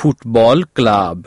football club.